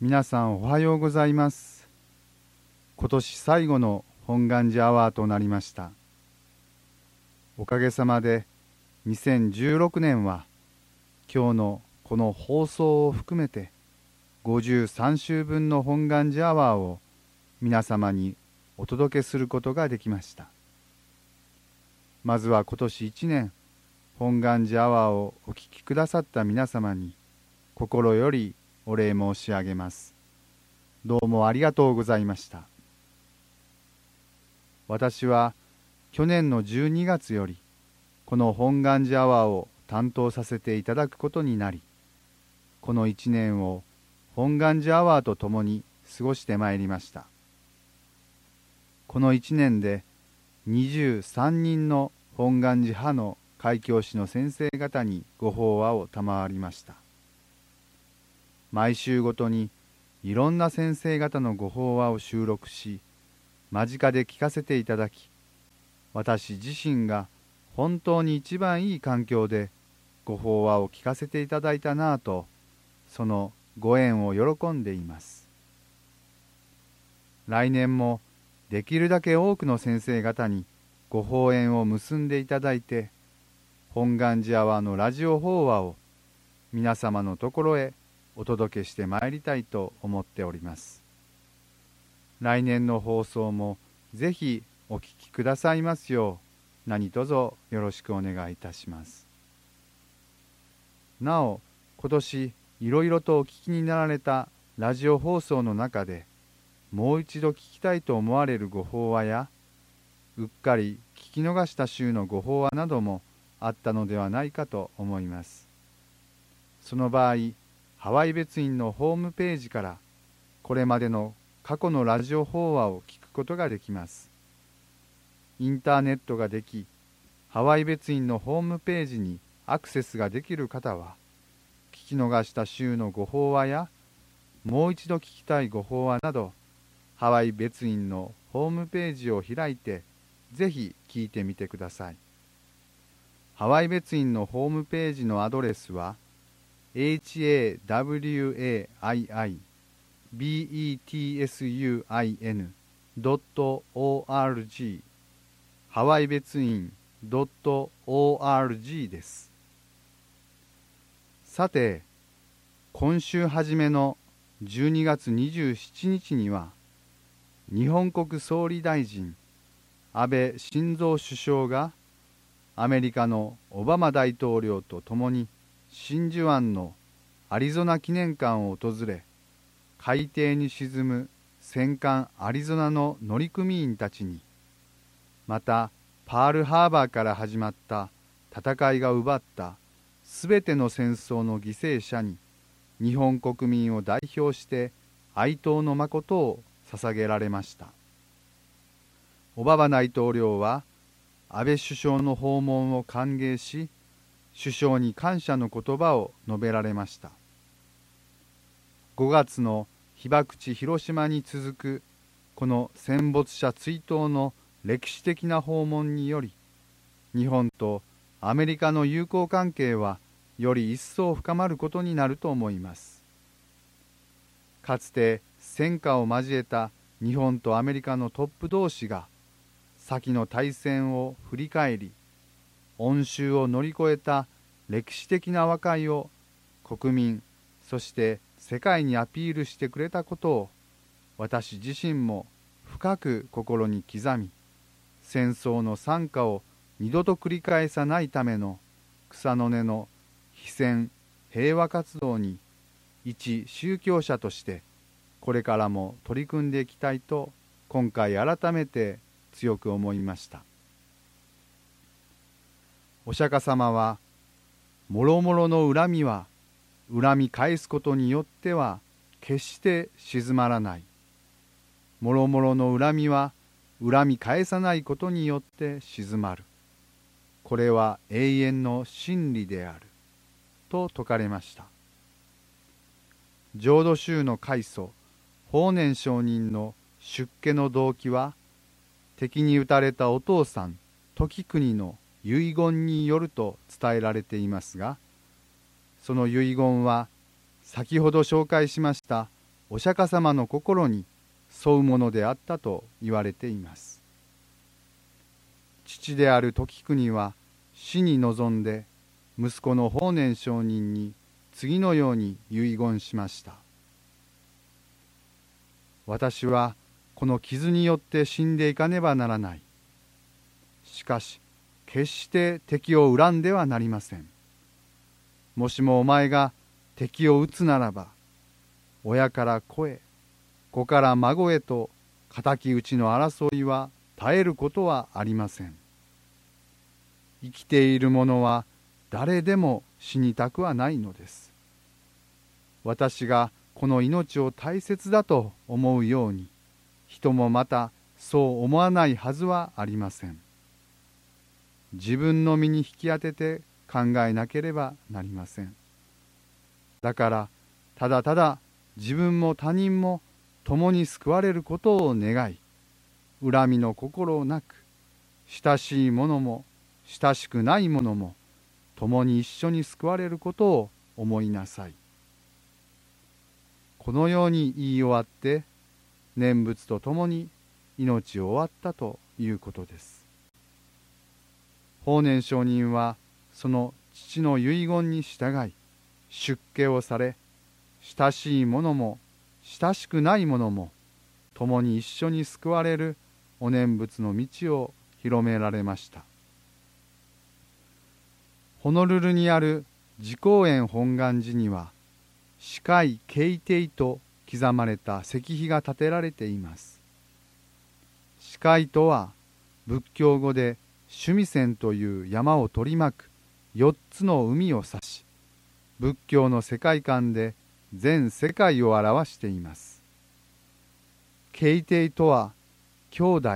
皆さんおはようございます。今年最後の本願寺アワーとなりました。おかげさまで2016年は今日のこの放送を含めて53週分の本願寺アワーを皆様にお届けすることができました。まずは今年1年本願寺アワーをお聴きくださった皆様に心よりお礼申し上げます。どうもありがとうございました。私は去年の12月よりこの本願寺アワーを担当させていただくことになりこの1年を本願寺アワーと共に過ごしてまいりました。この1年で23人の本願寺派の開教師の先生方にご法話を賜りました。毎週ごとにいろんな先生方のご法話を収録し間近で聞かせていただき私自身が本当に一番いい環境でご法話を聞かせていただいたなぁとそのご縁を喜んでいます。来年もできるだけ多くの先生方にご法縁を結んでいただいて本願寺アワーのラジオ法話を皆様のところへお届けしてまいりたいと思っております。来年の放送もぜひお聞きくださいますよう何卒よろしくお願いいたします。なお今年いろいろとお聞きになられたラジオ放送の中でもう一度聞きたいと思われるご法話やうっかり聞き逃した週のご法話などもあったのではないかと思います。その場合ハワイ別院のホームページからこれまでの過去のラジオ法話を聞くことができます。インターネットができハワイ別院のホームページにアクセスができる方は聞き逃した週のご法話やもう一度聞きたいご法話などハワイ別院のホームページを開いてぜひ聞いてみてください。ハワイ別院のホームページのアドレスは hawaiibetsuin.org ハワイ別院 .org です。さて今週初めの12月27日には日本国総理大臣安倍晋三首相がアメリカのオバマ大統領と共に真珠湾のアリゾナ記念館を訪れ海底に沈む戦艦アリゾナの乗組員たちにまたパールハーバーから始まった戦いが奪ったすべての戦争の犠牲者に日本国民を代表して哀悼の誠を捧げられました。オバマ大統領は安倍首相の訪問を歓迎し首相に感謝の言葉を述べられました。5月の被爆地広島に続くこの戦没者追悼の歴史的な訪問により日本とアメリカの友好関係はより一層深まることになると思います。かつて戦火を交えた日本とアメリカのトップ同士が先の大戦を振り返り恩衆を乗り越えた歴史的な和解を国民そして世界にアピールしてくれたことを私自身も深く心に刻み戦争の惨禍を二度と繰り返さないための草の根の非戦平和活動に一宗教者としてこれからも取り組んでいきたいと今回改めて強く思いました。お釈迦様はもろもろの恨みは恨み返すことによっては決して静まらない。もろもろの恨みは恨み返さないことによって静まる。これは永遠の真理である。と説かれました。浄土宗の開祖法然上人の出家の動機は敵に撃たれたお父さん時国の遺言によると伝えられていますがその遺言は先ほど紹介しましたお釈迦様の心に沿うものであったと言われています。父である時国は死に臨んで息子の法然上人に次のように遺言しました。私はこの傷によって死んでいかねばならない。しかし決して敵を恨んではなりません。もしもお前が敵を討つならば親から子へ子から孫へと敵討ちの争いは絶えることはありません。生きている者は誰でも死にたくはないのです。私がこの命を大切だと思うように人もまたそう思わないはずはありません。自分の身に引き当てて考えなければなりません。だからただただ自分も他人も共に救われることを願い恨みの心なく親しい者も親しくない者も共に一緒に救われることを思いなさい。このように言い終わって念仏とともに命を終わったということです。法然上人はその父の遺言に従い出家をされ親しい者も親しくない者も共に一緒に救われるお念仏の道を広められました。ホノルルにある自公園本願寺には四海慶帝と刻まれた石碑が建てられています。四海とは仏教語で趣味線という山を取り巻く四つの海を指し仏教の世界観で全世界を表しています。慶帝とは兄弟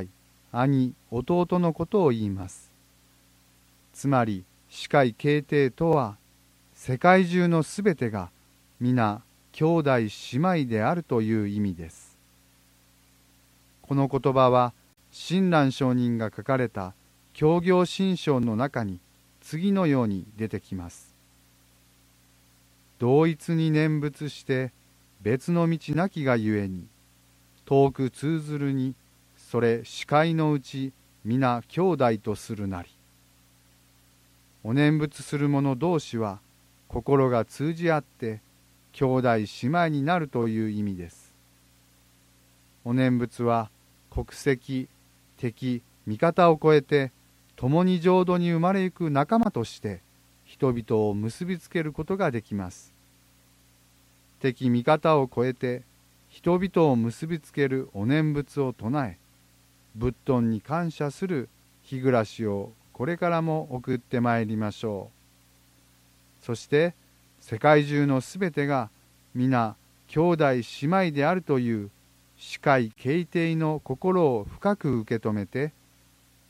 兄弟のことを言います。つまり四海慶帝とは世界中のすべてが皆兄弟姉妹であるという意味です。この言葉は親鸞上人が書かれた協業新章の中に次のように出てきます。同一に念仏して別の道なきがゆえに遠く通ずるにそれ視界のうち皆兄弟とするなり。お念仏する者同士は心が通じ合って兄弟姉妹になるという意味です。お念仏は国籍敵味方を超えて共に浄土に生まれゆく仲間として人々を結びつけることができます。敵味方を超えて人々を結びつけるお念仏を唱え仏頓に感謝する日暮らしをこれからも送ってまいりましょう。そして世界中のすべてが皆兄弟姉妹であるという司会敬帝の心を深く受け止めて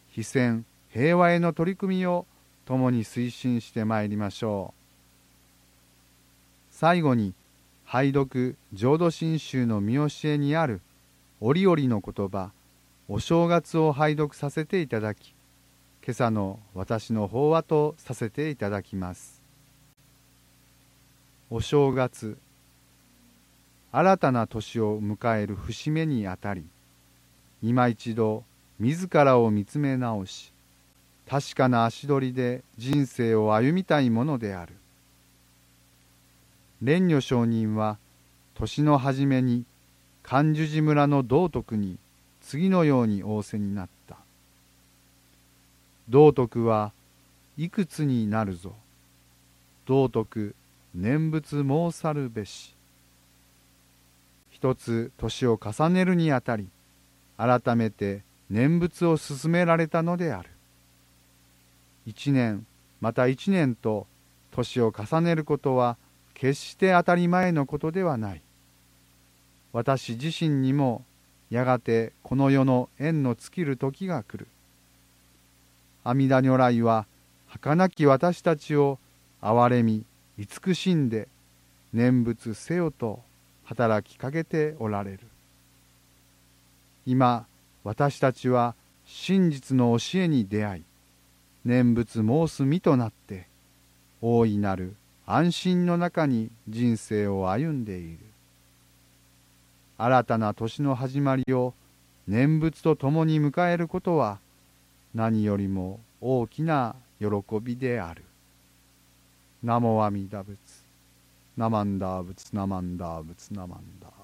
非戦平和への取り組みを共に推進してまいりましょう。最後に拝読浄土真宗の見教えにある折々の言葉お正月を拝読させていただき今朝の私の法話とさせていただきます。お正月新たな年を迎える節目にあたり今一度自らを見つめ直し確かな足取りで人生を歩みたいものである。蓮如上人は年の初めに漢樹寺村の道徳に次のように仰せになった。道徳はいくつになるぞ。道徳念仏申さるべし。一つ年を重ねるにあたり改めて念仏を進められたのである。一年また一年と年を重ねることは決して当たり前のことではない。私自身にもやがてこの世の縁の尽きる時が来る。阿弥陀如来は儚き私たちを憐れみ慈しんで念仏せよと働きかけておられる。今私たちは真実の教えに出会い念仏申す身となって大いなる安心の中に人生を歩んでいる。新たな年の始まりを念仏と共に迎えることは何よりも大きな喜びである。ナモアミダ仏。ナマンダー仏。ナマンダー仏。ナマンダー